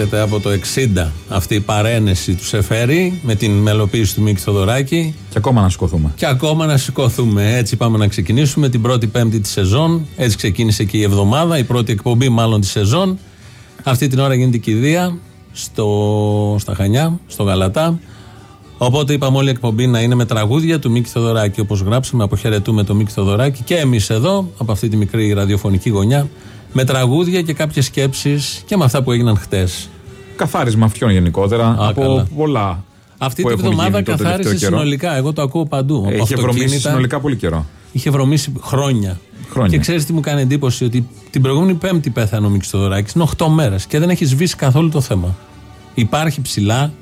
έρχεται από το 60 αυτή η παρένεση του Σεφέρη με την μελοποίηση του Μίκη Θοδωράκη. Και ακόμα να σηκωθούμε. Και ακόμα να σηκωθούμε. Έτσι πάμε να ξεκινήσουμε την πρώτη πέμπτη της σεζόν. Έτσι ξεκίνησε και η εβδομάδα, η πρώτη εκπομπή μάλλον της σεζόν. Αυτή την ώρα γίνεται η κηδεία στο, στα Χανιά, στο Γαλατά. Οπότε είπαμε όλη η εκπομπή να είναι με τραγούδια του Μίκη Θοδωράκη. Όπως γράψαμε, αποχαιρετούμε τον Μίκη Θοδωράκη και εμείς εδώ, από αυτή τη μικρή ραδιοφωνική γωνιά, με τραγούδια και κάποιες σκέψεις και με αυτά που έγιναν χτες. Καθάρισμα αυτιών γενικότερα Α, από καλά. πολλά. Αυτή που τη έχουν βδομάδα γίνει το τελευταίο καθάρισε καιρό. συνολικά. Εγώ το ακούω παντού. Από Είχε βρωμίσει αυτοκίνητα. συνολικά πολύ καιρό. Είχε βρωμίσει χρόνια. Χρόνια. Και ξέρεις τι μου κάνει εντύπωση, ότι την προηγούμενη Πέμπτη πέθανε ο Μίκη Θοδωράκη. Είναι 8 μέρες και δεν έχεις σβήσει καθόλου το θέμα. Υπάρχει ψηλά.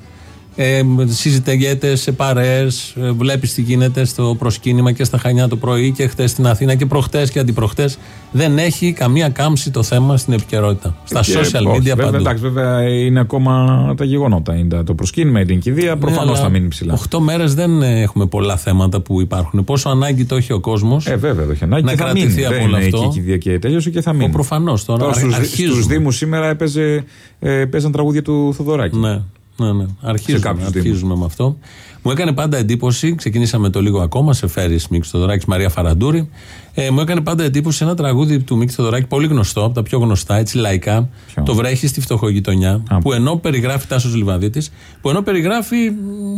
Ε, συζητιέται σε παρέες, βλέπεις τι γίνεται στο προσκύνημα και στα Χανιά το πρωί και χθε στην Αθήνα και προχτές και αντιπροχτές. Δεν έχει καμία κάμψη το θέμα στην επικαιρότητα. Στα Και, social όχι, media βέβαια, παντού. Εντάξει, βέβαια είναι ακόμα τα γεγονότα. Είναι το προσκύνημα, η την κηδεία, προφανώς Ναι, αλλά θα μείνει ψηλά. 8 μέρες δεν ε, έχουμε πολλά θέματα που υπάρχουν. Πόσο ανάγκη το έχει ο κόσμος. Ε, βέβαια, το έχει ανάγκη. Να και θα κρατηθεί μείνει. από Δεν όλο είναι αυτό. εκεί η κηδεία και τέλειωσε και θα μείνει. προφανώς, τώρα στους, αρχίζουμε. στους Δήμους σήμερα έπαιζε, ε, παίζαν τραγούδια του Θοδωράκη. Ναι, ναι, ναι. Αρχίζουμε, κάποιους αρχίζουμε με αυτό. Μου έκανε πάντα εντύπωση, ξεκινήσαμε το λίγο ακόμα, σε φέρει Μίξ Θοδωράκη, Μαρία Φαραντούρη. Ε, μου έκανε πάντα εντύπωση ένα τραγούδι του Μίξ Θοδωράκη, πολύ γνωστό, από τα πιο γνωστά, έτσι λαϊκά. Ποιο; Το βρέχει στη φτωχογειτονιά. Α. Που ενώ περιγράφει Τάσος Λιβαδίτης, που ενώ περιγράφει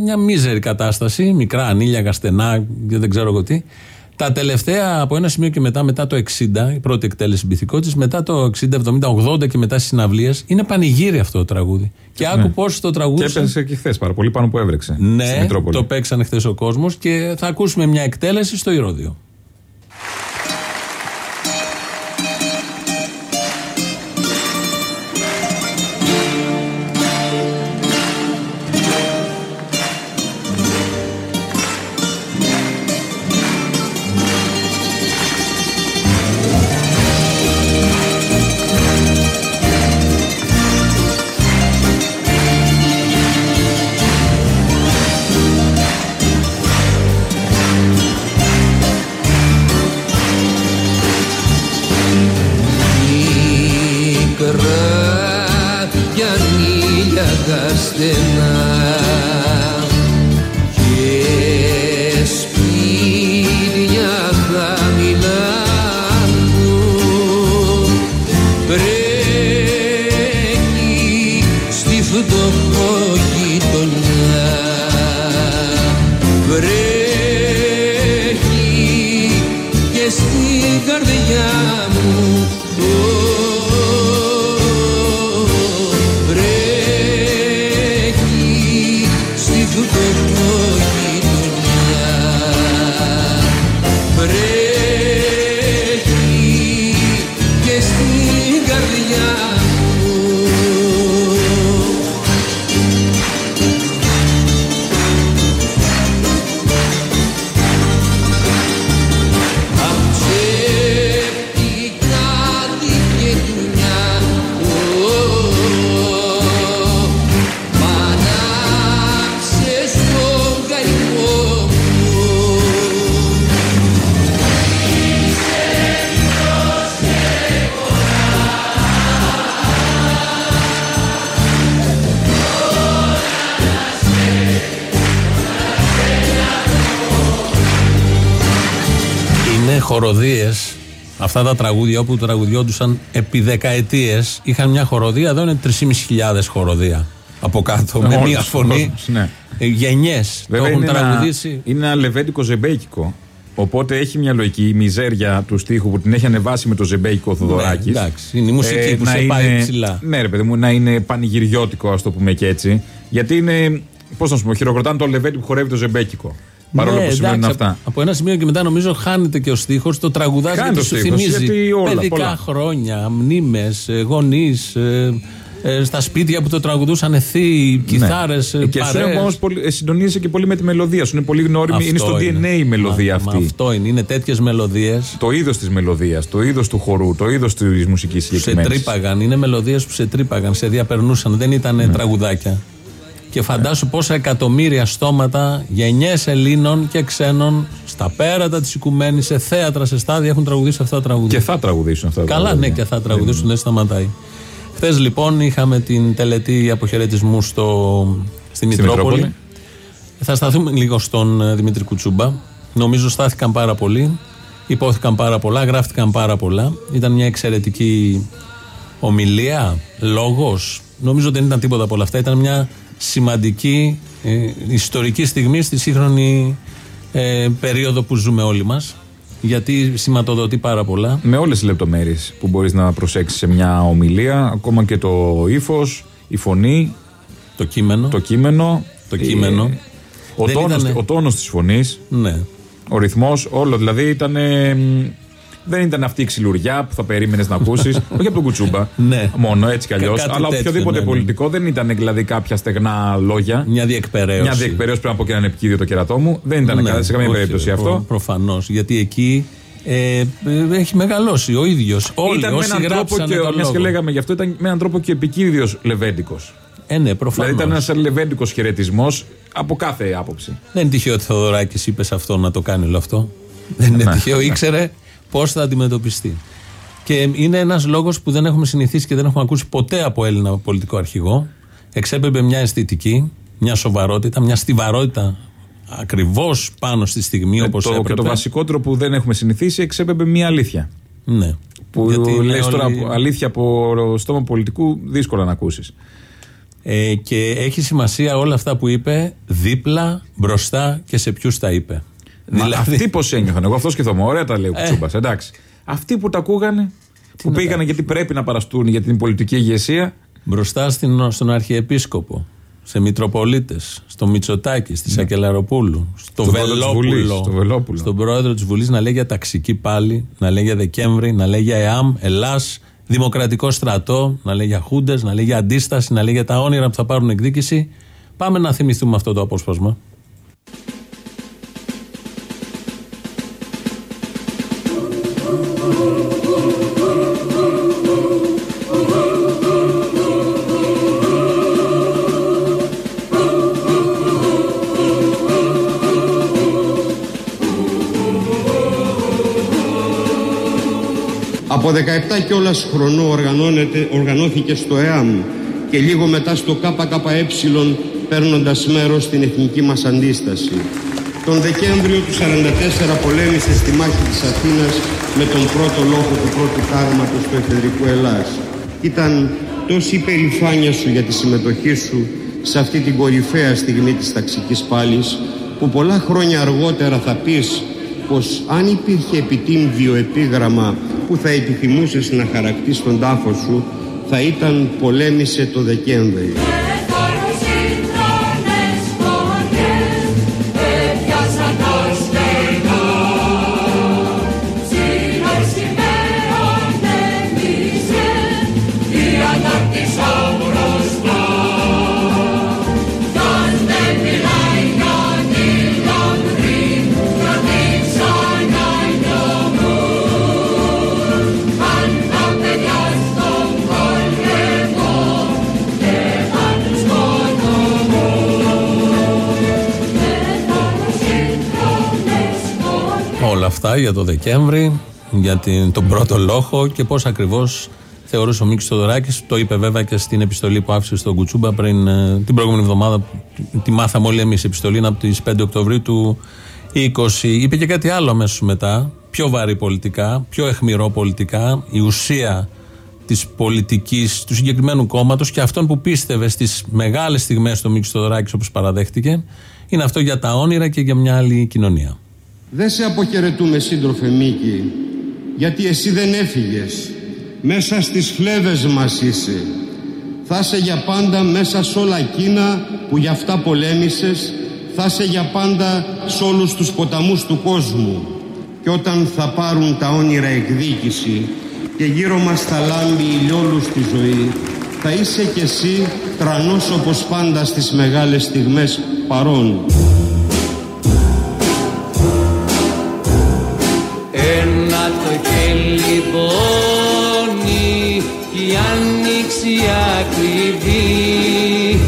μια μίζερη κατάσταση, μικρά ανήλια, στενά, και δεν ξέρω εγώ τι. Τα τελευταία από ένα σημείο και μετά, μετά το 60, η πρώτη εκτέλεση μπηθικότητα, μετά το 60, 70, 80 και μετά στις συναυλίες, είναι πανηγύρι αυτό το τραγούδι. Και άκου πώς το Και τραγούδισε. έπαιζε και χθες πάρα πολύ πάνω που έβρεξε. στη Ναι, Μητρόπολη. το παίξανε χθες ο κόσμος και θα ακούσουμε μια εκτέλεση στο Ηρώδιο. Αυτά τα τραγούδια όπου τραγουδιόντουσαν επί δεκαετίες είχαν μια χοροδία. Εδώ είναι 3.500 χοροδία από κάτω. με Όλος μία ο φωνή. κόσμος, ναι. Γενιές. Το Βέβαια έχουν είναι ένα, τραγουδήσει. είναι ένα λεβέντικο ζεμπέικικο. Οπότε έχει μια λογική η μιζέρια του στίχου που την έχει ανεβάσει με το ζεμπέικο Θοδωράκη. Ναι, εντάξει, είναι η μουσική που σε πάει ψηλά. Ναι, ρε παιδί μου, να είναι πανηγυριώτικο, ας το πούμε και έτσι. Γιατί είναι. Πώς να σου πω, χειροκροτάνε το λεβέντι που χορεύει το ζεμπέικικο. Παρόλο Ναι, που συμβαίνουν εντάξει, αυτά. Από ένα σημείο και μετά νομίζω χάνεται και ο στίχος. Το τραγουδάζει Χάνεται γιατί ο σου στίχος, θυμίζει γιατί όλα, παιδικά πολλά. χρόνια, μνήμες, γονείς. ε, στα σπίτια που το τραγουδούσαν θείοι, κιθάρες, Ναι. ε, Και σου παρέες. όμως συντονίζεσαι και πολύ με τη μελωδία σου. Είναι πολύ γνώριμη. Αυτό Είναι στο DNA η μελωδία Μα- αυτή. μα αυτό είναι. Είναι τέτοιες μελωδίες Το είδος της μελωδίας, το είδος του χορού, το είδος της μουσικής που σε συγκεκριμένης. τρύπαγαν. Είναι μελωδίες που σε τρύπαγαν, σε διαπερνούσαν. Δεν ήταν Ναι. τραγουδάκια. Και φαντάσου πόσα εκατομμύρια στόματα γενιές Ελλήνων και ξένων στα πέρατα της οικουμένης, σε θέατρα, σε στάδια έχουν τραγουδήσει αυτά τα τραγούδια. Και θα τραγουδήσουν αυτά τα Καλά, ναι, τραγούδια. και θα τραγουδήσουν, δεν σταματάει. Χθες λοιπόν είχαμε την τελετή αποχαιρετισμού στο, στη Μητρόπολη. Μητρόπολη. Θα σταθούμε λίγο στον ε, Δημήτρη Κουτσούμπα. Νομίζω στάθηκαν πάρα πολύ. Υπόθηκαν πάρα πολλά, γράφτηκαν πάρα πολλά. Ήταν μια εξαιρετική ομιλία, λόγος. Νομίζω δεν ήταν τίποτα από όλα αυτά. Ήταν μια σημαντική ε, ιστορική στιγμή στη σύγχρονη ε, περίοδο που ζούμε όλοι μας. Γιατί σηματοδοτεί πάρα πολλά. Με όλες τις λεπτομέρειες που μπορείς να προσέξεις σε μια ομιλία, ακόμα και το ύφος, η φωνή, Το κείμενο. το κείμενο. Το κείμενο. ε, ο, Δεν τόνος, ήτανε- ο τόνος της φωνής, Ναι. ο ρυθμός, όλο. Δηλαδή ήταν... ε, μ, δεν ήταν αυτή η ξυλουριά που θα περίμενες να ακούσεις. όχι από τον Κουτσούμπα. Ναι. Μόνο έτσι κι Κα- αλλιώ. κάτι Αλλά τέτοιο, οποιοδήποτε ναι, ναι. πολιτικό δεν ήταν δηλαδή κάποια στεγνά λόγια. Μια διεκπαιρέωση. Μια διεκπαιρέωση πρέπει να πω και έναν επικίδιο το κερατό μου. Δεν ήταν Ναι, σε καμία όχι, περίπτωση προ- αυτό. Προφανώς. Γιατί εκεί ε, ε, έχει μεγαλώσει ο ίδιος. Όλοι ήταν με όσοι έναν τρόπο γράψανε και, τον μιας και λόγο. λέγαμε γι' αυτό, ήταν με έναν τρόπο και επικίνδυνος Λεβέντικος. Ε, ναι, προφανώς. Δηλαδή ήταν ένας Λεβέντικος χαιρετισμός από κάθε άποψη. Δεν είναι τυχαίο ότι Θεοδωράκη είπες σε αυτό να το κάνει όλο αυτό. Δεν είναι Ναι. τυχαίο. Ήξερε πώς θα αντιμετωπιστεί. Και είναι ένας λόγος που δεν έχουμε συνηθίσει και δεν έχουμε ακούσει ποτέ από Έλληνα πολιτικό αρχηγό. Εξέπεμπε μια αισθητική, μια σοβαρότητα, μια στιβαρότητα ακριβώς πάνω στη στιγμή Ε, όπως το, έπρεπε. και το βασικότερο που δεν έχουμε συνηθίσει εξέπεμπε μια αλήθεια. Ναι. Που Γιατί είναι λες τώρα όλοι- αλήθεια από στόμα πολιτικού δύσκολα να ακούσεις. Ε, και έχει σημασία όλα αυτά που είπε δίπλα, μπροστά και σε ποιους τα είπε. Δηλαδή- Αυτοί πώς ένιωθαν; Εγώ αυτός σκεφτόμαι. Ωραία τα λέει ο Ε. Κουτσούμπας. Εντάξει. Αυτοί που τα ακούγανε, που να πήγανε γιατί πρέπει να παραστούν για την πολιτική ηγεσία. Μπροστά στην, στον Αρχιεπίσκοπο, σε Μητροπολίτες, στο Μητσοτάκη, στη Σακελαροπούλου, στο Στον πρόεδρο της Βουλής, Βελόπουλο, στο Βελόπουλο. στον πρόεδρο της Βουλής να λέει για ταξική πάλι, να λέει για Δεκέμβρη, να λέει για ΕΑΜ, Ελλάς, Δημοκρατικό στρατό, να λέει για Χούντες, να λέει για αντίσταση, να λέει για τα όνειρα που θα πάρουν εκδίκηση. Πάμε να θυμηθούμε αυτό το απόσπασμα. Από 17 κιόλας χρονού οργανώνεται, οργανώθηκε στο ΕΑΜ και λίγο μετά στο ΚΚΕ παίρνοντας μέρος στην εθνική μας αντίσταση. Τον Δεκέμβριο του 1944 πολέμησε στη μάχη της Αθήνας με τον πρώτο λόγο του πρώτου τάγματος του εφεδρικού Ελλάς. Ήταν τόση η περηφάνεια σου για τη συμμετοχή σου σε αυτή την κορυφαία στιγμή της ταξικής πάλης που πολλά χρόνια αργότερα θα πεις πως αν υπήρχε επιτύμβιο επίγραμμα που θα επιθυμούσες να χαρακτείς τον τάφο σου θα ήταν πολέμησε το Δεκέμβρη. Αυτά για το Δεκέμβρη, για την, τον πρώτο λόγο και πώς ακριβώς θεωρούσε ο Μίκης Θοδωράκη. Το είπε βέβαια και στην επιστολή που άφησε στον Κουτσούμπα πριν ε, την προηγούμενη εβδομάδα. Τη μάθαμε όλοι εμείς. Η επιστολή είναι από τις 5 Οκτωβρίου του 20. Είπε και κάτι άλλο αμέσως μετά. Πιο βαρύ πολιτικά, πιο εχμηρό πολιτικά. Η ουσία της πολιτικής του συγκεκριμένου κόμματος και αυτόν που πίστευε στις μεγάλες στιγμές του Μίκης Θοδωράκη, όπως παραδέχτηκε, είναι αυτό για τα όνειρα και για μια άλλη κοινωνία. Δεν σε αποχαιρετούμε σύντροφε Μίκη γιατί εσύ δεν έφυγες. Μέσα στις φλέβες μας είσαι. Θα είσαι για πάντα μέσα σε όλα εκείνα που γι' αυτά πολέμησες. Θα είσαι για πάντα σε όλους τους ποταμούς του κόσμου. Και όταν θα πάρουν τα όνειρα εκδίκηση και γύρω μας θα λάμπει ηλιόλους τη ζωή θα είσαι κι εσύ τρανός όπως πάντα στις μεγάλες στιγμές παρών. Χέλι πόνι κι η άνοιξη ακριβή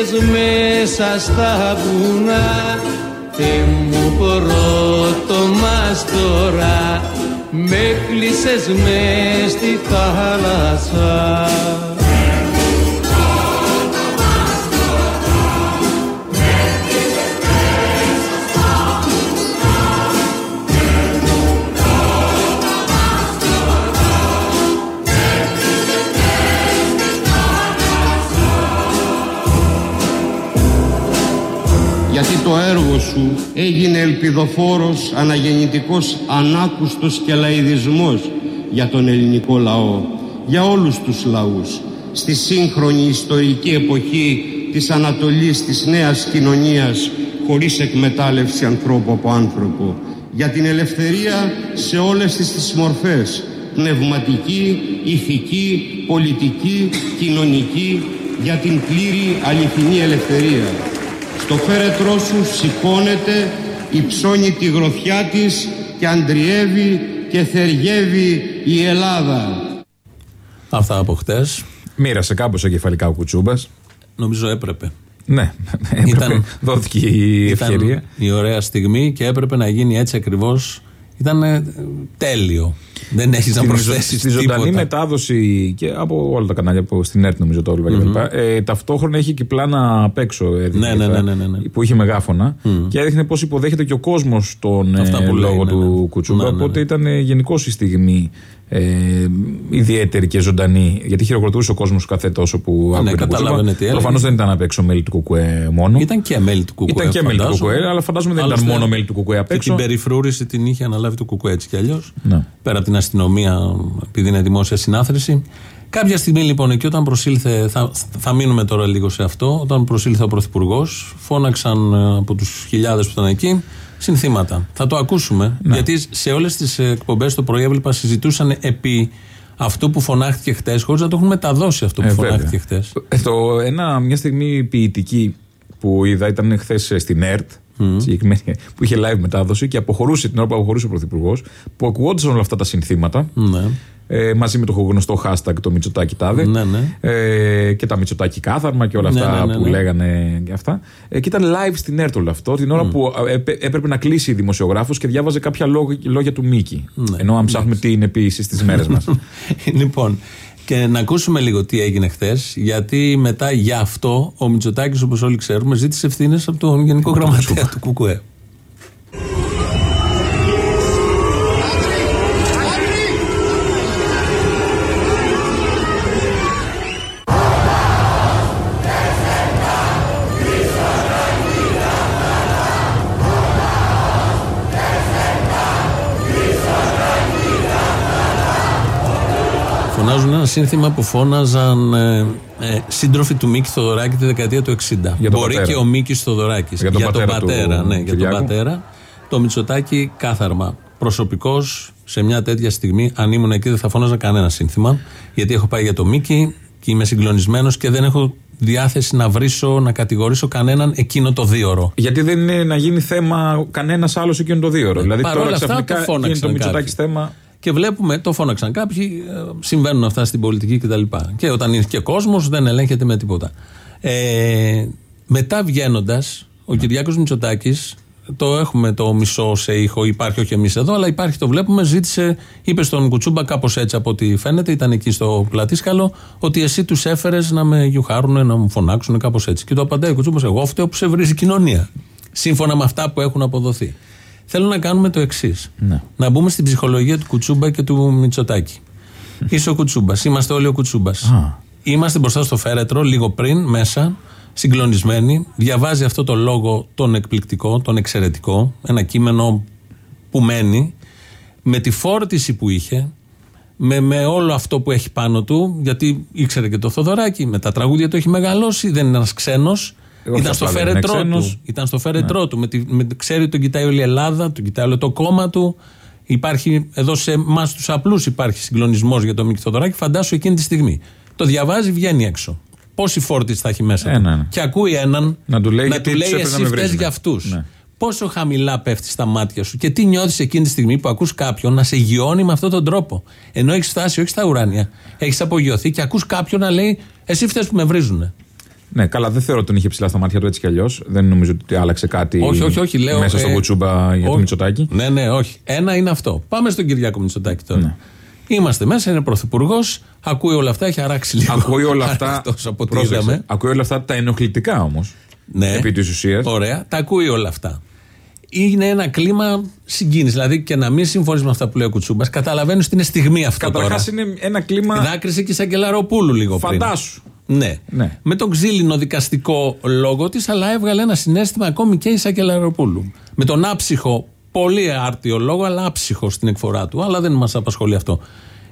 χτίσες μέσα στα βουνά. Τε μου πρώτο μας τώρα με κλείσες μες γιατί το έργο σου έγινε ελπιδοφόρος, αναγεννητικός, ανάκουστος και λαϊδισμός για τον ελληνικό λαό, για όλους τους λαούς, στη σύγχρονη ιστορική εποχή της Ανατολής της νέας κοινωνίας χωρίς εκμετάλλευση ανθρώπου από άνθρωπο, για την ελευθερία σε όλες τις, τις μορφές, πνευματική, ηθική, πολιτική, κοινωνική, για την πλήρη αληθινή ελευθερία. Στο φέρετρό σου σηκώνεται, υψώνει τη γροθιά της και αντριεύει και θεργεύει η Ελλάδα. Αυτά από χτες. Μοίρασε κάπως κεφαλικά ο Κουτσούμπας. Νομίζω έπρεπε. Ναι, έπρεπε. Ήταν- δόθηκε η ευκαιρία. Ήταν η ωραία στιγμή και έπρεπε να γίνει έτσι ακριβώς. Ήταν ε, τέλειο. Δεν έχεις να Στην ζω- προσθέσεις Στη ζωντανή τίποτα. μετάδοση και από όλα τα κανάλια που στην ΕΡΤ νομίζω το έβλεπα κτλ. Ε, ταυτόχρονα έχει και πλάνα απ' έξω έδειχνε Ναι, ναι, τα- ναι, ναι, ναι. που είχε μεγάφωνα και έδειχνε πώς υποδέχεται και ο κόσμος τον ε, Αυτά που λέει, λόγο ναι, του ναι. Κουτσούμπα. Ναι, ναι, ναι. Οπότε ήταν γενικώ η στιγμή ε, ιδιαίτερη και ζωντανή. Γιατί χειροκροτούσε ο κόσμος κάθε τόσο που άκουγε τον Ναι, καταλάβαινε Κουτσούμπα. τι έλεγες. Προφανώς δεν ήταν απ' έξω μέλη του Κουκουέ μόνο. Ήταν και μέλη του Κουκουέ. Ήταν και μέλη του φαντάζομαι. Κουκουέ, αλλά φαντάζομαι δεν ήταν Άλλωστε, μόνο μέλη του Κουκουέ απ' Και έξω. την περιφρούρηση την είχε αναλάβει το Κουκουέ έτσι κι αλλιώς. Ναι. Πέρα από την αστυνομία, επειδή είναι δημόσια συνάθρηση. Κάποια στιγμή λοιπόν εκεί όταν προσήλθε, θα, θα μείνουμε τώρα λίγο σε αυτό, όταν προσήλθε ο Πρωθυπουργός, φώναξαν ε, από τους χιλιάδες που ήταν εκεί συνθήματα. Θα το ακούσουμε, Ναι. γιατί σε όλες τις εκπομπές το πρωί έβλεπα συζητούσαν επί αυτού που φωνάχτηκε χτες, χωρίς να το έχουν μεταδώσει αυτό που Ε, φωνάχτηκε βέβαια. χτες. Ε, το, ένα, μια στιγμή ποιητική που είδα ήταν χθες στην ΕΡΤ. συγκεκριμένη, Που είχε live μετάδοση και αποχωρούσε την ώρα που αποχωρούσε ο Πρωθυπουργός, που ακουγόντουσαν όλα αυτά τα συνθήματα. Ναι. Ε, μαζί με το γνωστό hashtag το Μητσοτάκι Τάδε. Ναι, ναι. Ε, και τα Μητσοτάκι Κάθαρμα και όλα Ναι, αυτά ναι, ναι, που ναι. λέγανε και αυτά. Ε, και ήταν live στην ΕΡΤ όλο αυτό, την ώρα που ε, έπε- έπρεπε να κλείσει η δημοσιογράφος και διάβαζε κάποια λόγια, λόγια του Μίκη. Ναι. Ενώ αν ψάχνουμε τι είναι ποιήση στις μέρες μας. λοιπόν, και να ακούσουμε λίγο τι έγινε χθες, γιατί μετά για αυτό ο Μητσοτάκης, όπως όλοι ξέρουμε, ζήτησε ευθύνες από τον Γενικό Γραμματέα του ΚΚΕ. Φωνάζουν ένα σύνθημα που φώναζαν ε, ε, σύντροφοι του Μίκη Θοδωράκη τη δεκαετία του 60. Για τον Μπορεί πατέρα. και ο Μίκης Θοδωράκης. Για τον πατέρα του ναι, για τον Κυριάκου. πατέρα. Το Μητσοτάκη κάθαρμα. Προσωπικώ σε μια τέτοια στιγμή, αν ήμουν εκεί, δεν θα φώναζα κανένα σύνθημα. Γιατί έχω πάει για το Μίκη και είμαι συγκλονισμένος και δεν έχω διάθεση να βρίσω, να κατηγορήσω κανέναν εκείνο το δίωρο. Γιατί δεν είναι να γίνει θέμα κανένας άλλος εκείνο το δύο ώρο. Δηλαδή Παρ' όλα τώρα αυτά, ξαφνικά το φώναξαν γίνει το Μητσοτάκης κάποιοι. θέμα. Και βλέπουμε, το φώναξαν κάποιοι, ε, συμβαίνουν αυτά στην πολιτική κτλ. Και, και όταν είναι και κόσμος, δεν ελέγχεται με τίποτα. Ε, μετά βγαίνοντας, ο Κυριάκος Μητσοτάκης, το έχουμε το μισό σε ήχο, υπάρχει όχι εμείς εδώ, αλλά υπάρχει, το βλέπουμε, ζήτησε, είπε στον Κουτσούμπα κάπως έτσι από ό,τι φαίνεται, ήταν εκεί στο πλατήσκαλο, ότι εσύ τους έφερες να με γιουχάρουν, να μου φωνάξουν κάπως έτσι. Και το απαντάει ο Κουτσούμπας, εγώ φταίω που σε βρίζει η κοινωνία. Σύμφωνα με αυτά που έχουν αποδοθεί. Θέλω να κάνουμε το εξής. Να μπούμε στην ψυχολογία του Κουτσούμπα και του Μητσοτάκη. Είσαι ο Κουτσούμπας. Είμαστε όλοι ο Κουτσούμπας. Είμαστε μπροστά στο φέρετρο, λίγο πριν, μέσα, συγκλονισμένοι. Διαβάζει αυτό το λόγο τον εκπληκτικό, τον εξαιρετικό. Ένα κείμενο που μένει. Με τη φόρτιση που είχε, με, με όλο αυτό που έχει πάνω του, γιατί ήξερε και το Θοδωράκι, με τα τραγούδια του έχει μεγαλώσει, δεν είναι ένας ξένος. Εγώ Ήταν θα στο πάω, δεν είναι φέρετρό ξένος. του. Ήταν στο φέρετρό του. Με τη, με, ξέρει ότι τον κοιτάει όλη η Ελλάδα, τον κοιτάει όλο το κόμμα του. Υπάρχει εδώ σε εμάς τους απλούς υπάρχει συγκλονισμός για τον Μίκη Θοδωράκη. Φαντάσου εκείνη τη στιγμή. Το διαβάζει, βγαίνει έξω. Πόση φόρτιση θα έχει μέσα. Ε, του. ναι, ναι. Και ακούει έναν Να του λέει γιατί του τους λέει έφερε να εσύ με φταίς βρίζουνε». για αυτούς. Ναι. Πόσο χαμηλά πέφτει στα μάτια σου και τι νιώθεις εκείνη τη στιγμή που ακούς κάποιον να σε γιώνει με αυτόν τον τρόπο. Ενώ έχεις φτάσει όχι στα ουράνια, έχεις απογειωθεί και ακούς κάποιον να λέει Εσύ φταίει που με βρίζουνε. Ναι, καλά, δεν θεωρώ ότι τον είχε ψηλά στα μάτια του έτσι κι αλλιώς. Δεν νομίζω ότι άλλαξε κάτι Όχι, όχι, όχι, λέω, μέσα στο ε, κουτσούμπα για το όχι. Μητσοτάκι. Ναι, ναι, όχι. Ένα είναι αυτό. Πάμε στον Κυριάκο Μητσοτάκη τώρα. Ναι. Είμαστε μέσα, είναι πρωθυπουργός, ακούει όλα αυτά, έχει αράξει λίγο. Ακούει όλα αυτά. Αραχτός από ό,τι Πρόσεξε, είδαμε. Ακούει όλα αυτά τα ενοχλητικά όμως. Ναι. Επί της ουσίας. Ωραία, τα ακούει όλα αυτά. Είναι ένα κλίμα συγκίνησης. Δηλαδή και να μην συμφωνείς με αυτά που λέει ο Κουτσούμπας, καταλαβαίνεις ότι είναι στιγμή αυτό Καταρχάς τώρα. είναι ένα κλίμα. Δάκρυσε και η Σαγκελαροπούλου λίγο πριν. Φαντάσου. Ναι. Ναι. Με τον ξύλινο δικαστικό λόγο της, αλλά έβγαλε ένα συνέστημα ακόμη και η Σακελαροπούλου. Με τον άψυχο, πολύ άρτιο λόγο, αλλά άψυχο στην εκφορά του. Αλλά δεν μας απασχολεί αυτό.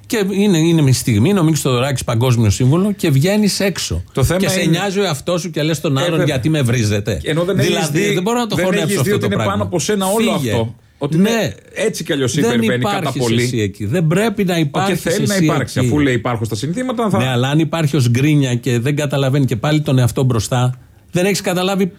Και είναι, είναι μια στιγμή, είναι ο Μίξ Θοδωράκη παγκόσμιο σύμβολο και βγαίνεις έξω. Το θέμα και σε είναι- νοιάζει ο εαυτός σου και λες τον άλλον βέβαια. γιατί με βρίζετε. Ενώ δεν έχεις δηλαδή δει- δεν μπορώ να το δεν χωνέψω έχεις αυτό δει το ότι είναι πράγμα. πάνω από σένα όλο Φύγε. αυτό. Ότι ναι. είναι έτσι κι αλλιώς δεν υπερβαίνει κατά υπάρχεις πολύ. Εσύ εκεί. Δεν πρέπει να Και υπάρχεις. θέλει να υπάρξει. Αφού λέει υπάρχουν στα συνθήματα, θα. Ναι, αλλά αν υπάρχει ως γκρίνια και δεν καταλαβαίνει και πάλι τον εαυτό μπροστά, δεν έχεις καταλάβει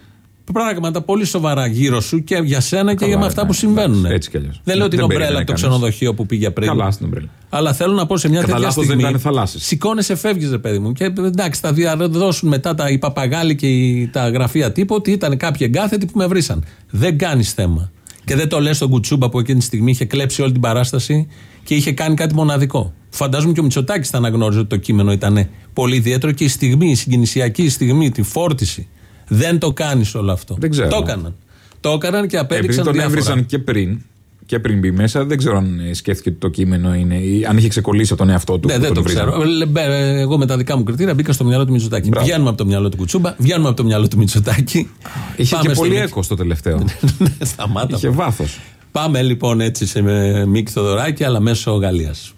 πράγματα πολύ σοβαρά γύρω σου και για σένα και Καλά, για με αυτά ναι, που συμβαίνουν. εντάξει, έτσι κι αλλιώς. Δεν λέω την Δεν ομπρέλα περίμενε από το κανείς. ξενοδοχείο που πήγε πριν. Καλά στην ομπρέλα. Αλλά θέλω να πω σε μια Κατά τέτοια λάθος δεν στιγμή. ήταν θαλάσσης. Σηκώνεσαι, φεύγεις, ρε παιδί μου. Και εντάξει, θα διαδώσουν μετά τα, οι παπαγάλοι και οι, τα γραφεία τύπου ότι ήταν κάποιοι εγκάθετοι που με βρήσαν. Δεν κάνεις θέμα. Και δεν το λες στον Κουτσούμπα που εκείνη τη στιγμή είχε κλέψει όλη την παράσταση και είχε κάνει κάτι μοναδικό. Φαντάζομαι και ο Μητσοτάκης θα αναγνώριζε ότι το κείμενο ήταν πολύ ιδιαίτερο και η στιγμή, η συγκινησιακή στιγμή, τη φόρτιση. Δεν το κάνεις όλο αυτό. Δεν ξέρω. Το έκαναν. Το έκαναν και Επειδή απέδειξαν τον διάφορα. έβρισαν και πριν. Και πριν μπει μέσα, δεν ξέρω αν ε, σκέφτηκε ότι το κείμενο είναι. ή αν είχε ξεκολλήσει από τον εαυτό του. Ναι, που δεν τον το βρίζανε. ξέρω. Ε, μπε, ε, Εγώ με τα δικά μου κριτήρια μπήκα στο μυαλό του Μητσοτάκη. Μπράβο. Βγαίνουμε από το μυαλό του Κουτσούμπα, βγαίνουμε από το μυαλό του Μητσοτάκη. Είχε Πάμε και στο πολύ Μίκη. έκο στο τελευταίο. Ναι, Σταμάτα. Είχε βάθος. Πάμε λοιπόν έτσι σε με- Μίκη Θοδωράκη, αλλά μέσω Γαλλίας.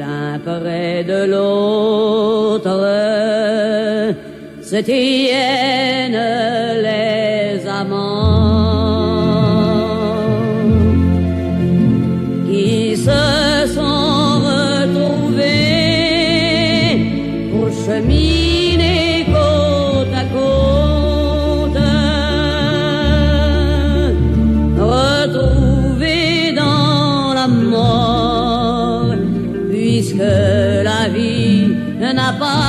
L'un près de l'autre se tiennent les amants cheminer côte à côte, retrouvés dans la mort, puisque la vie n'a pas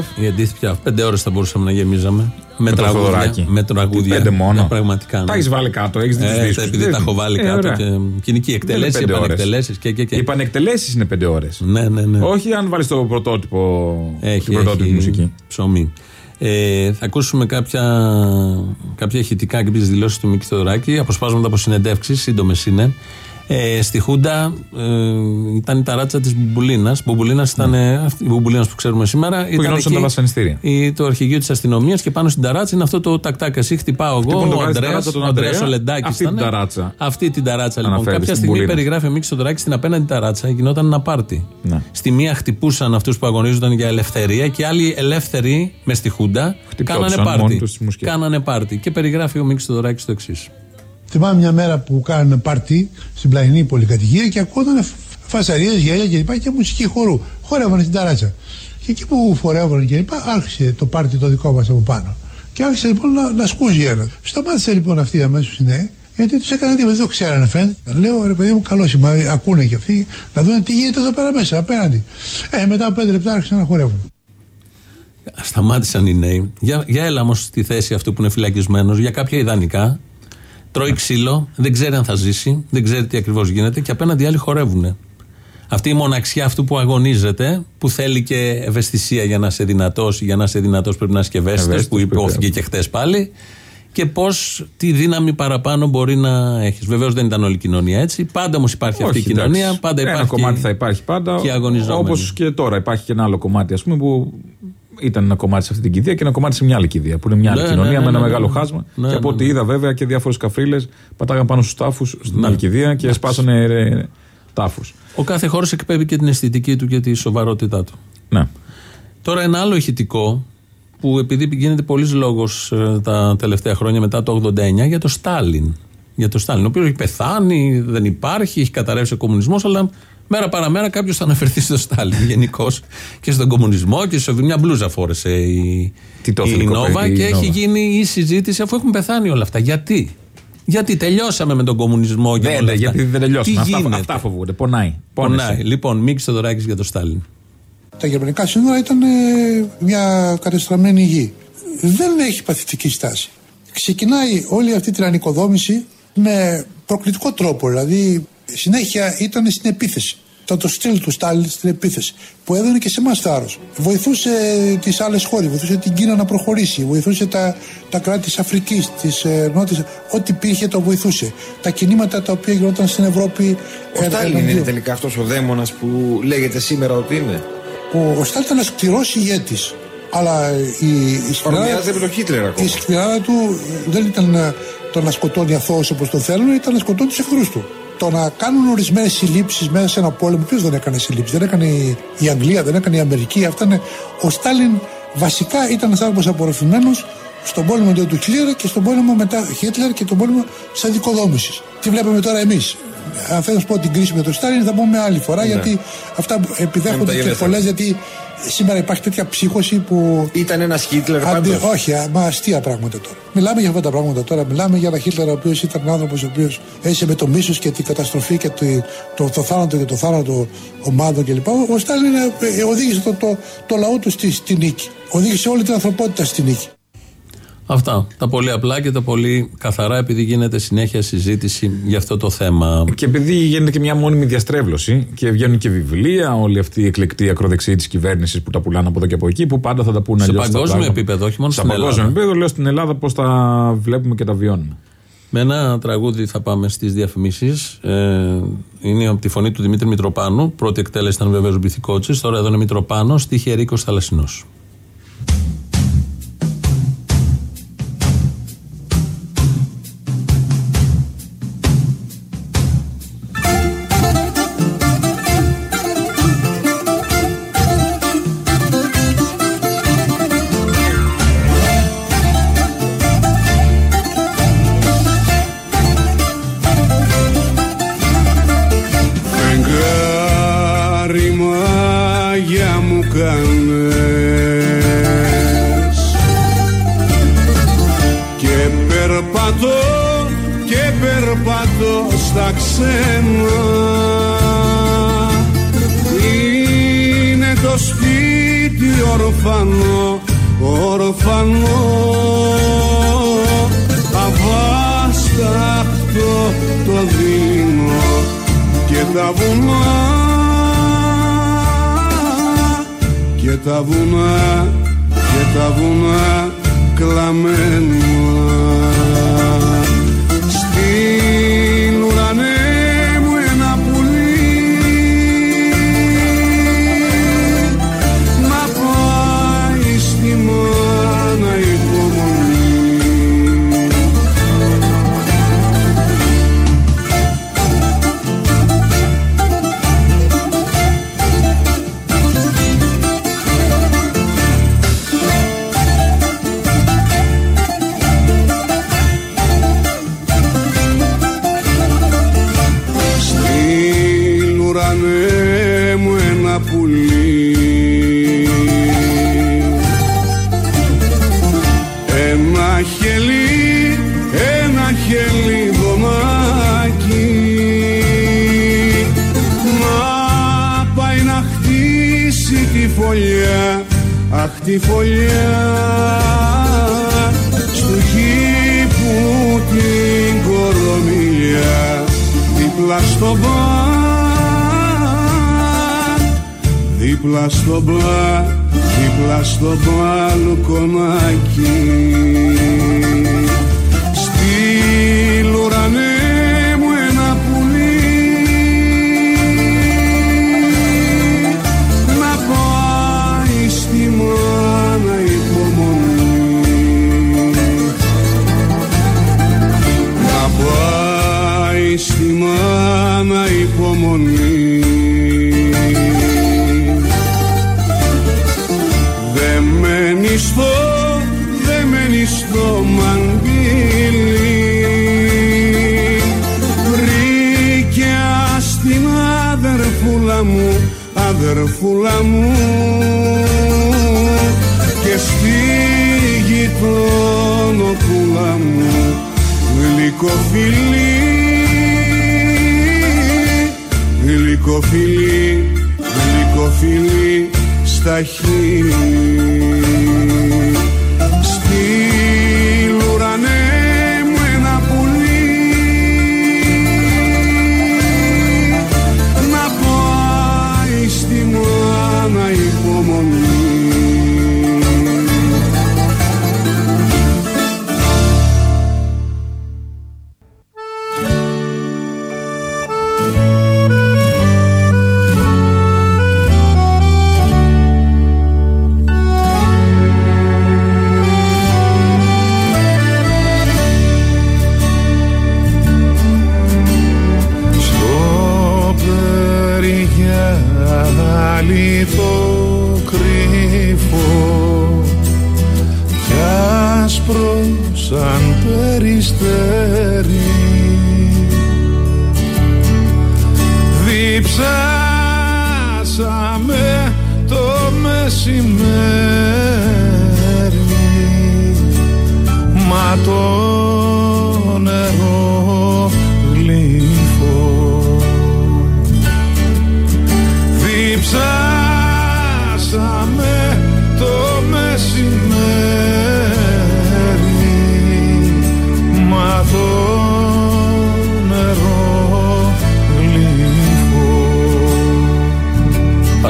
terre. Η Edith Piaf. Η Εντίθ πια. Πέντε ώρες θα μπορούσαμε να γεμίζαμε. Με, το τραγούδια. Θοδωράκι. Με τραγούδια. Πέντε μόνο. Ναι, πραγματικά. ναι. Τα έχεις βάλει κάτω, έχεις δει Ε, τους δίσκους. επειδή Δεν- τα έχω βάλει Ε, κάτω ωραία. και κοινική εκτέλεση, Δεν είναι πέντε επανεκτελέσεις και, και, και. Οι επανεκτελέσεις είναι πέντε ώρες. Ναι, ναι, ναι. Όχι αν βάλεις το πρωτότυπο. Έχει, την πρωτότυπη έχει μουσική. ψωμί. Ε, θα ακούσουμε κάποια, κάποια ηχητικά και κάποιε δηλώσεις του Μίκη Θεοδωράκη, αποσπάσματα από συνεντεύξεις, σύντομες είναι. Ε, στη Χούντα ε, ήταν η ταράτσα της Μπουμπουλίνας. Μπουμπουλίνας ήταν ε, αυτή η Μπουμπουλίνας που ξέρουμε σήμερα. Ήταν γινόντουσαν εκεί τα βασανιστήρια. η- το αρχηγείο της αστυνομίας και πάνω στην ταράτσα είναι αυτό το τακτάκ. Εσύ χτυπάω εγώ. Χτυπούν το Ο βγάζει Ανδρέας, ταράτσα τον ο Ανδρέας Ανδρέα. ο Λεντάκης Αυτή την ήταν. ταράτσα. Αυτή την ταράτσα λοιπόν. Αναφέρεται Κάποια στην στιγμή Μπουλίνα. περιγράφει ο Μίκη Θεοδωράκη στην απέναντι ταράτσα γινόταν ένα πάρτι. Ναι. Στη μία χτυπούσαν αυτούς που αγωνίζονταν για ελευθερία και άλλοι ελεύθεροι μες στη Χούντα Χτυπιόντουσαν κάνανε πάρτι. μόνοι τους στις μουσκές. Κάνανε πάρτι. Και περιγράφει ο Μίκη Θεοδωράκη το εξής. Θυμάμαι μια μέρα που κάνανε πάρτι στην πλαϊνή πολυκατοικία και ακούγονταν φασαρίες, γέλια κλπ. και μουσική χορού. Χορεύανε στην ταράτσα. Και εκεί που φορεύανε κλπ. άρχισε το πάρτι το δικό μας από πάνω. Και άρχισε λοιπόν να, να σκούζει ένα. Σταμάτησε λοιπόν αυτοί αμέσως οι νέοι, γιατί τους έκαναν τίποτα, δεν το ξέρανε φαίνεται. Λέω ρε παιδί μου, καλό σημάδι, ακούνε και αυτοί να δουν τι γίνεται εδώ πέρα μέσα, απέναντι. Ε, μετά από πέντε λεπτά άρχισαν να χορεύουν. Σταμάτησαν οι νέοι. Για, για έλα όμως στη θέση αυτού που είναι φυλακισμένος, για κάποια ιδανικά. Τρώει ξύλο, δεν ξέρει αν θα ζήσει, δεν ξέρει τι ακριβώς γίνεται και απέναντι οι άλλοι χορεύουν. Αυτή η μοναξιά αυτού που αγωνίζεται, που θέλει και ευαισθησία για να είσαι δυνατό, για να είσαι δυνατός πρέπει να είσαι και ευαίσθητος, Ευαίσθητος που πρέπει, υπόθηκε ε. και χτε πάλι. Και πώς τη δύναμη παραπάνω μπορεί να έχεις. Βεβαίως δεν ήταν όλη η κοινωνία έτσι. Πάντα όμως υπάρχει αυτή η Όχι, κοινωνία. εντάξει. Πάντα Ένα υπάρχει. κομμάτι θα υπάρχει πάντα. και οι αγωνιζόμενοι. Όπως και τώρα υπάρχει και ένα άλλο κομμάτι, ας πούμε, που ήταν ένα κομμάτι σε αυτή την κηδεία και ένα κομμάτι σε μια άλλη κηδεία. Που είναι μια άλλη Ναι, κοινωνία ναι, ναι, με ένα ναι, μεγάλο ναι. χάσμα. Ναι, και από ναι, ό,τι ναι. είδα βέβαια και διάφορες καφρίλες πατάγαν πάνω στους τάφους στην Ναι. άλλη κηδεία και σπάσανε ε, τάφους. Ο κάθε χώρος εκπέμπει και την αισθητική του και τη σοβαρότητά του. Ναι. Τώρα ένα άλλο ηχητικό που επειδή γίνεται πολλής λόγος τα τελευταία χρόνια μετά το 89 για το Στάλιν. Για το Στάλιν, ο οποίος έχει πεθάνει, δεν υπάρχει, έχει καταρρεύσει ο κομμουνισμός, αλλά μέρα παραμέρα κάποιος θα αναφερθεί στο Στάλιν γενικώς και στον κομμουνισμό και σε μια μπλούζα φόρεσε η, Τι το η ήθελε η Νόβα κοπέλα, η και έχει Νόβα. γίνει η συζήτηση αφού έχουν πεθάνει όλα αυτά. Γιατί; Γιατί τελειώσαμε με τον κομμουνισμό και Ναι, όλα ναι, αυτά; γιατί δεν τελειώσαμε. Τι Αυτά, γίνεται; αυτά φοβούνται. Πονάει. Πόνεσε. Πονάει. Λοιπόν, Μίξ Θεοδωράκης για το Στάλιν. Τα γερμανικά σύνορα ήταν ε, μια κατεστραμμένη γη. Δεν έχει παθητική στάση. Ξεκινάει όλη αυτή την ανοικοδόμηση με προκλητικό τρόπο. Δηλαδή, συνέχεια ήταν στην επίθεση. Ήταν το στυλ του Στάλιν στην επίθεση. Που έδωνε και σε εμάς θάρρος. Βοηθούσε τις άλλες χώρες, βοηθούσε την Κίνα να προχωρήσει, βοηθούσε τα, τα κράτη της Αφρικής, της ε, Νότιας. Ό,τι υπήρχε το βοηθούσε. Τα κινήματα τα οποία γινόταν στην Ευρώπη. Ο ε, Στάλιν εναντίον. είναι τελικά αυτός ο δαίμονας που λέγεται σήμερα ότι είναι; Ο, ο Στάλιν ήταν ένας σκληρός ηγέτης. Αλλά η, η σκληράδα, Παρομοιάζεται με τον Χίτλερ ακόμα. η σκληράδα του δεν ήταν ε, το να σκοτώνει αθώους όπως το θέλουν, ήταν να σκοτώνει τους εχθρούς του. Το να κάνουν ορισμένες συλλήψεις μέσα σε ένα πόλεμο, ποιος δεν έκανε συλλήψεις, δεν έκανε η, η Αγγλία, δεν έκανε η Αμερική. Αυτά είναι. Ο Στάλιν βασικά ήταν ένας άνθρωπος απορροφημένος στον πόλεμο του Χίτλερ και στον πόλεμο μετά Χίτλερ και τον πόλεμο της αδικοδόμησης. Τι βλέπουμε τώρα εμείς; Αν θέλω να σου πω την κρίση με τον Στάλιν, θα πούμε άλλη φορά γιατί αυτά Με επιδέχονται τα και γεμεθά. πολλές. Γιατί σήμερα υπάρχει τέτοια ψύχωση που. Ήταν ένας Χίτλερ Αντι... πάντως. Όχι, α, μα αστεία πράγματα τώρα. Μιλάμε για αυτά τα πράγματα τώρα. Μιλάμε για ένα Χίτλερ ο οποίος ήταν άνθρωπος ο οποίος έζησε με το μίσος και την καταστροφή και το, το, το θάνατο και το θάνατο ομάδων κλπ. Ο, ο Στάλιν ε, ε, οδήγησε το, το, το λαό του στη, στη νίκη. Οδήγησε όλη την ανθρωπότητα στη νίκη. Αυτά. Τα πολύ απλά και τα πολύ καθαρά, επειδή γίνεται συνέχεια συζήτηση για αυτό το θέμα. Και επειδή γίνεται και μια μόνιμη διαστρέβλωση και βγαίνουν και βιβλία, όλη αυτή η εκλεκτή ακροδεξιή της κυβέρνησης που τα πουλάνε από εδώ και από εκεί, που πάντα θα τα πούνε Σε αλλιώς τα παγκόσμιο πράγματα. επίπεδο, όχι μόνο Σε στην παγκόσμιο Ελλάδα. επίπεδο, λέω στην Ελλάδα πώς τα βλέπουμε και τα βιώνουμε. Με ένα τραγούδι θα πάμε στις διαφημίσεις. Ε, είναι από τη φωνή του Δημήτρη Μητροπάνου. Πρώτη εκτέλεση ήταν βεβαίως Μπιθικότσης. Τώρα εδώ είναι Μητροπάνος, στίχη Ερίκο Θαλασσινό. Μου αδερφούλα μου. Και στη γειτονοπούλα μου γλυκοφιλή. Γλυκοφιλή γλυκοφιλή στα χείλη μεσημέρι μα το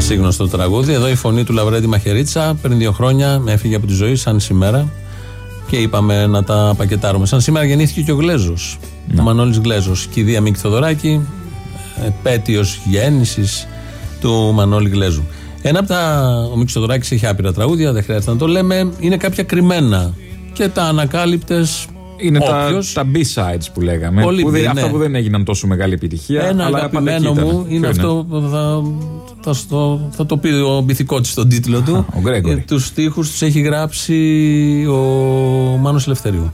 Πασίγνωστο τραγούδι. Εδώ η φωνή του Λαβρέντη Μαχαιρίτσα πριν δύο χρόνια έφυγε από τη ζωή, σαν σήμερα. Και είπαμε να τα πακετάρουμε. Σαν σήμερα γεννήθηκε και ο Γλέζος. Ο Μανώλης Γλέζος. Και η Δία Μίκη Θοδωράκη, επέτειος γέννησης του Μανώλη Γλέζου. Ένα από τα. Ο Μίκης Θοδωράκη έχει άπειρα τραγούδια, δεν χρειάζεται να το λέμε. Είναι κάποια κρυμμένα. Και τα ανακάλυπτες. Είναι τα, όποιος. τα B-sides που λέγαμε. Πολύ που δεν- B, ναι. Αυτά που δεν έγιναν τόσο μεγάλη επιτυχία. Ένα αλλά πάντα εκεί αγαπημένο ήταν. μου είναι Ποιο αυτό που θα, θα, στο- θα το πει ο Μπιθικότης στον τίτλο του. ο Γκρέγκορη. Τους στίχους τους έχει γράψει ο Μάνος Ελευθερίου.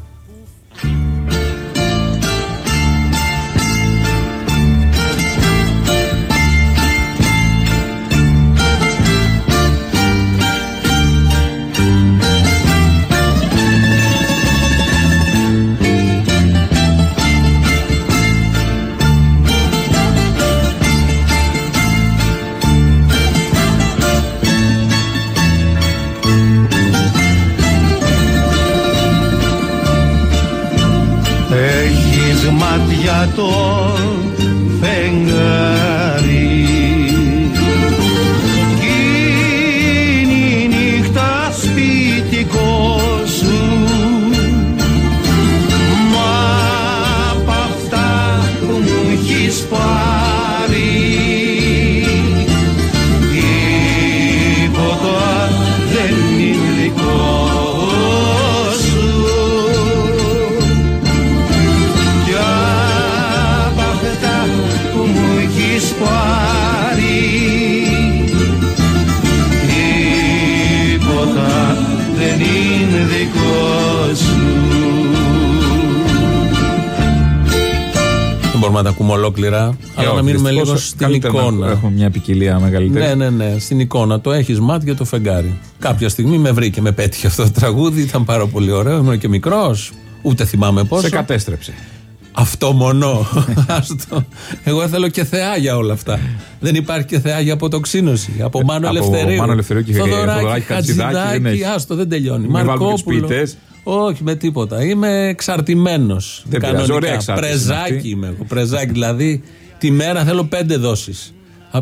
Μάτια ολόκληρα, Ε, αλλά να όχι, μείνουμε δυστυχώς, λίγο στην καλύτερα να εικόνα. Έχουμε μια ποικιλία μεγαλύτερη. Ναι, ναι, ναι. Στην εικόνα. Το έχεις μάτια το φεγγάρι. Κάποια στιγμή με βρήκε, με πέτυχε αυτό το τραγούδι. Ήταν πάρα πολύ ωραίο. Ήμουν και μικρός. Ούτε θυμάμαι πόσο. Σε κατέστρεψε. Αυτό μόνο. Άστο. Εγώ θέλω και θεά για όλα αυτά. Δεν υπάρχει και θεά για αποτοξίνωση. Από Μάνο από Ελευθερίου. Μάνο Ελευθερίου και Θοδωράκη, Θοδωράκη, Χατζηδάκη, δεν έχει. Άστο, δεν τελειώνει. Μην βάλουμε τους Μαρκόπουλο. Ποιητές. Όχι, με τίποτα. Είμαι εξαρτημένος. Δεν πειράζει, ωραία εξάρτηση είναι Πρεζάκι αυτή. είμαι εγώ. Πρεζάκι, δηλαδή τη μέρα θέλω πέντε δόσεις.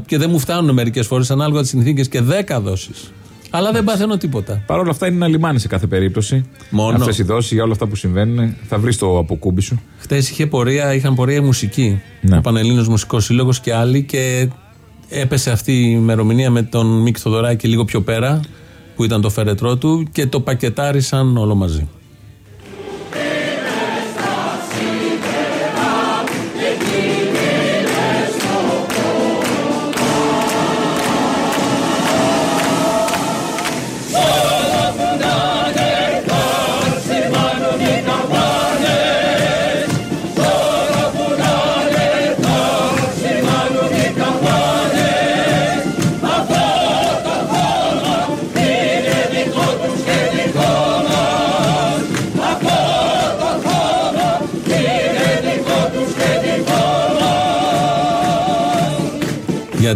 Και δεν μου φτάνουν μερικές φορές ανάλογα τις συνθήκες και δέκα δόσεις. Αλλά δεν παθαίνω τίποτα. Παρ' όλα αυτά είναι ένα λιμάνι σε κάθε περίπτωση. Μόνο. Αυτές οι δόσεις για όλα αυτά που συμβαίνουν. Θα βρεις το αποκούμπι σου. Χθε είχε πορεία, είχαν πορεία η μουσική. Ναι. Ο Πανελλήνιος Μουσικός Σύλλογος και άλλοι και έπεσε αυτή η ημερομηνία με τον Μίκη Θοδωράκη λίγο πιο πέρα, που ήταν το φέρετρό του και το πακετάρισαν όλο μαζί.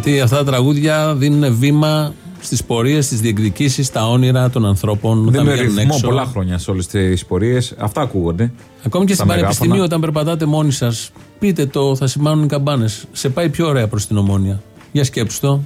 Γιατί αυτά τα τραγούδια δίνουν βήμα στις πορείες, στις διεκδικήσεις, στα όνειρα των ανθρώπων. Δεν όταν είναι βγαίνουν ρυθμό έξω. πολλά χρόνια σε όλες τις πορείες. Αυτά ακούγονται. Ακόμη και Στα στην Πανεπιστημίου, μεγάφωνα. όταν περπατάτε μόνοι σας, πείτε το, θα σημάνουν οι καμπάνες. Σε πάει πιο ωραία προς την ομόνια. Για σκέψου το.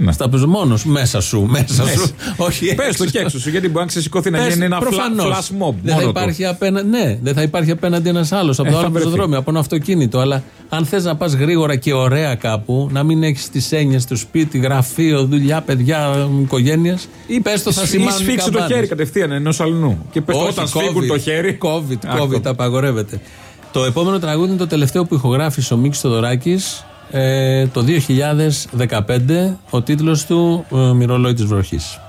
Ναι. Στα παίζω μόνος, μέσα σου, μέσα σου. Όχι Πες το και έξω σου, γιατί μπορεί να ξεσηκωθεί να Πες, γίνει ένα προφανώς. flash mob. Δεν θα, μόνο του. υπάρχει απέναντι, ναι, δεν θα υπάρχει απέναντι ένας άλλος από Ε, το θα άλλο βρεθεί. πεζοδρόμιο, από ένα αυτοκίνητο. Αλλά αν θες να πας γρήγορα και ωραία κάπου, να μην έχεις τις έννοιες στο σπίτι, γραφείο, δουλειά, παιδιά, οικογένεια, ή πες το θα Ή σημάνουν. οι σφίξε το καμπάνες. χέρι κατευθείαν ενός αλλού. Και πες το, Όχι, όταν σφίγγουν COVID, το χέρι. COVID, Α, COVID, αυτό. απαγορεύεται. Το επόμενο τραγούδι είναι το τελευταίο που ηχογράφησε ο Μίκης Θοδωράκης ε, το 2015. Ο τίτλος του ε, «Μυρολόι της βροχής».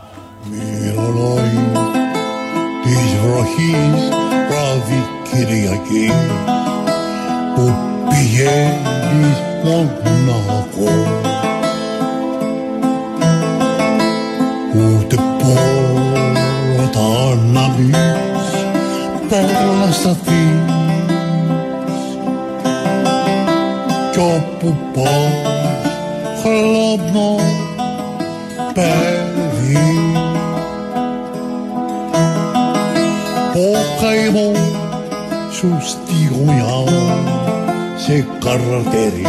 Μυρολόι της βροχής βράδυ Κυριακή που πηγαίνεις μοναχό ούτε πόρτα να μπεις πόρτα σταθείς όπου πας χλωμό παιδί. Ο καημός σου στη γωνιά σε καρτερεί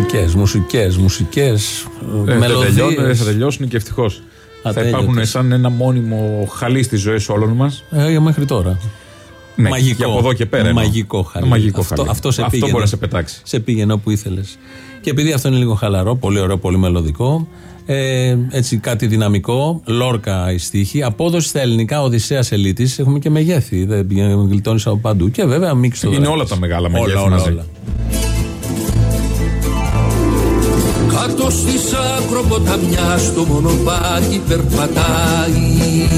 Μουσικές, μουσικές, μουσικές, Ε, θα, τελειώνουν, μελωδίες. θα τελειώσουν και ευτυχώς. Θα Ατέλειωτες. υπάρχουν σαν ένα μόνιμο χαλί στις ζωές όλων μας. Ε, μέχρι τώρα. Ναι, Μαγικό. Και από εδώ και πέρα. εννοώ. Μαγικό χαλί. Μαγικό αυτό, χαλί. αυτό σε αυτό πήγαινε. μπορεί να σε πετάξει. Σε πήγαινε όπου ήθελες. Και επειδή αυτό είναι λίγο χαλαρό, πολύ ωραίο, πολύ μελωδικό. Ε, έτσι κάτι δυναμικό, Λόρκα η στίχη. Απόδοση στα ελληνικά Οδυσσέας Ελίτης. Έχουμε και μεγέθη. Δεν πηγαίνει- γλιτώνεις από παντού. Και βέβαια μίξ το Είναι δράκος. όλα τα μεγάλα μεγέθη όλα, όλα, μαζί. όλα. Στις ακροποταμιά στο μονοπάτι περπατάει.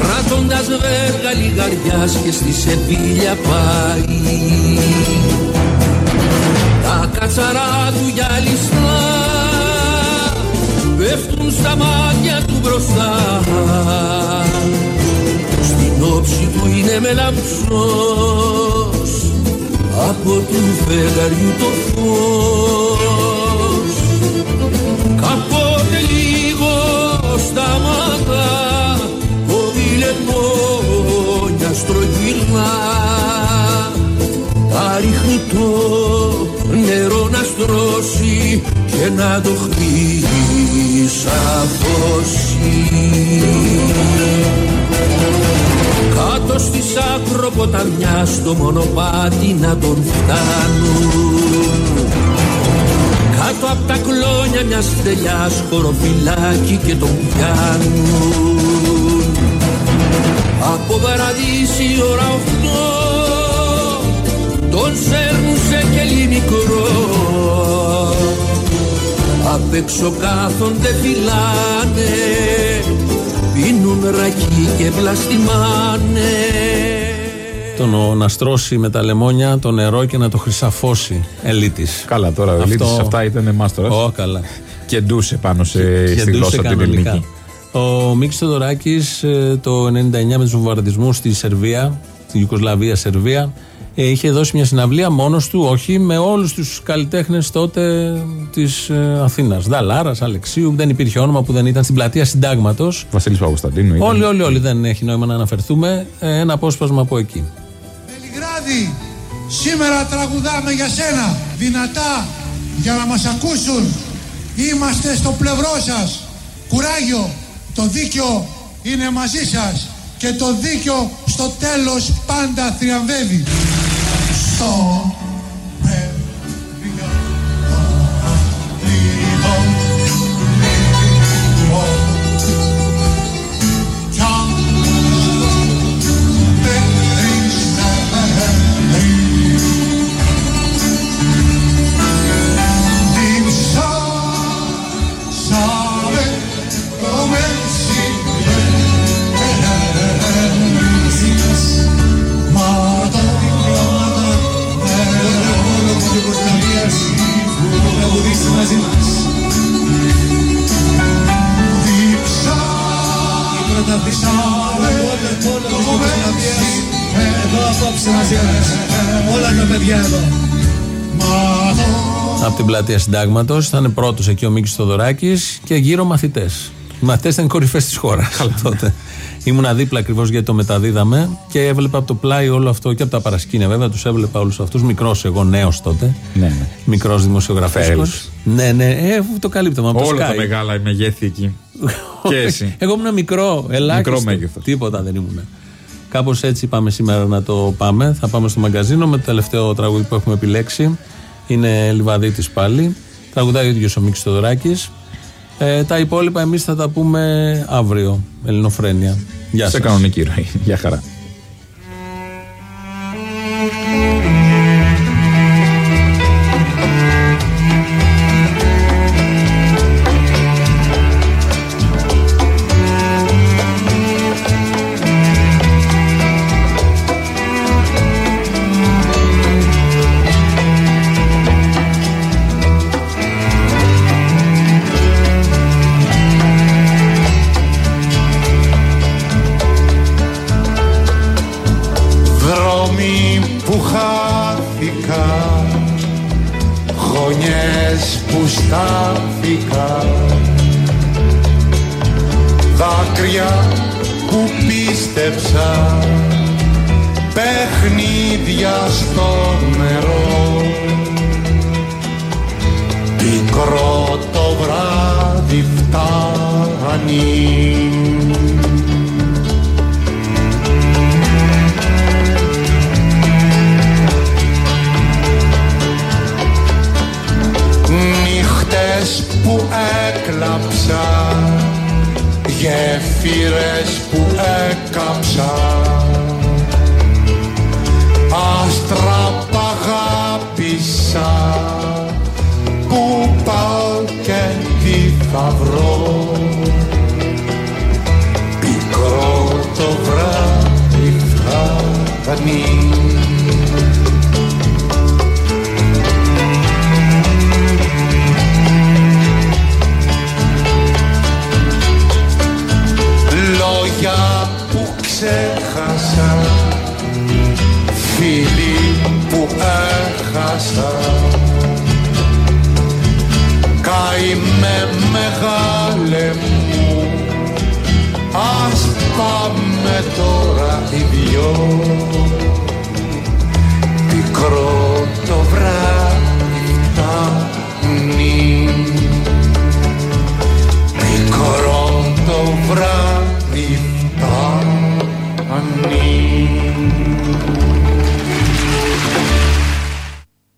Κράτοντας βέργα λιγαριάς και στη Σεβίλια πάει. Τα κατσαρά του γυαλιστά πέφτουν στα μάτια του μπροστά. Στην όψη του είναι μελαμψός από του φεγγαριού το φως Κάποτε λίγο σταματά κόβει λεμόνια στρογγυλά. Τα ρίχνει το νερό να στρώσει και να το χρυσαφώσει κάτω στις ακροποταμιά στο μονοπάτι να τον φτάνουν κάτω απ' τα κλόνια μιας στελιάς χωροφυλάκι και τον πιάνουν. Από παραδείσι ώρα οχτώ τον σέρνουν σε κελί μικρό. Απ' έξω κάθονται φυλάνε πίνουν ρακί και βλαστημάνε Τον να στρώσει με τα λεμόνια το νερό και να το χρυσαφώσει. Ελίτης. Καλά, τώρα ο Ελίτης αυτά ήταν μάστορα. Ω, καλά. Και ντούσε πάνω σε, στη Κεντούσε γλώσσα την κανονικά. ελληνική. Ο Μίξ Θοδωράκη το 99 με τους βομβαρδισμούς στη Σερβία, στη Ιουκοσλαβία, Σερβία, ε, είχε δώσει μια συναυλία μόνος του, όχι με όλους τους καλλιτέχνες τότε της Αθήνας. Δαλάρας, Αλεξίου, δεν υπήρχε όνομα που δεν ήταν στην πλατεία Συντάγματος. Βασίλης Παπακοσταντίνου. ήταν. Όλοι, όλοι, όλοι δεν έχει νόημα να αναφερθούμε. Ε, ένα απόσπασμα από εκεί. Βελιγράδι, σήμερα τραγουδάμε για σένα, δυνατά, για να μας ακούσουν. Είμαστε στο πλευρό σας. Κουράγιο, το δίκαιο είναι μαζί σας και το δίκαιο στο τέλος πάντα θριαμβεύει. Στο Από την πλατεία Συντάγματος ήταν πρώτος εκεί ο Μίκης Θοδωράκης και γύρω μαθητές. Οι μαθητές ήταν κορυφές της χώρας. Τότε. Ήμουνα δίπλα ακριβώς γιατί το μεταδίδαμε και έβλεπα από το πλάι όλο αυτό και από τα παρασκήνια βέβαια. Τους έβλεπα όλους αυτούς. Μικρός εγώ, νέος τότε. Ναι, ναι. Μικρός δημοσιογραφικό. Φέλους. Ναι, ναι, ε, το καλύπτωμα από το Όλα τα Sky. μεγάλα μεγέθη εκεί. και εσύ. Εγώ ήμουν μικρό, ελάχιστο. Μικρό μέγεθος. Τίποτα δεν ήμουν. Κάπως έτσι πάμε σήμερα να το πάμε. Θα πάμε στο μαγκαζίνο με το τελευταίο τραγούδι που έχουμε επιλέξει. Είναι Λιβαδίτης πάλι. Τραγουδάει ο ίδιος ο Μίξ Θοδωράκη. Ε, τα υπόλοιπα εμείς θα τα πούμε αύριο. Ελληνοφρένια. Γεια Σε σας. κανονική ροή. Γεια χαρά.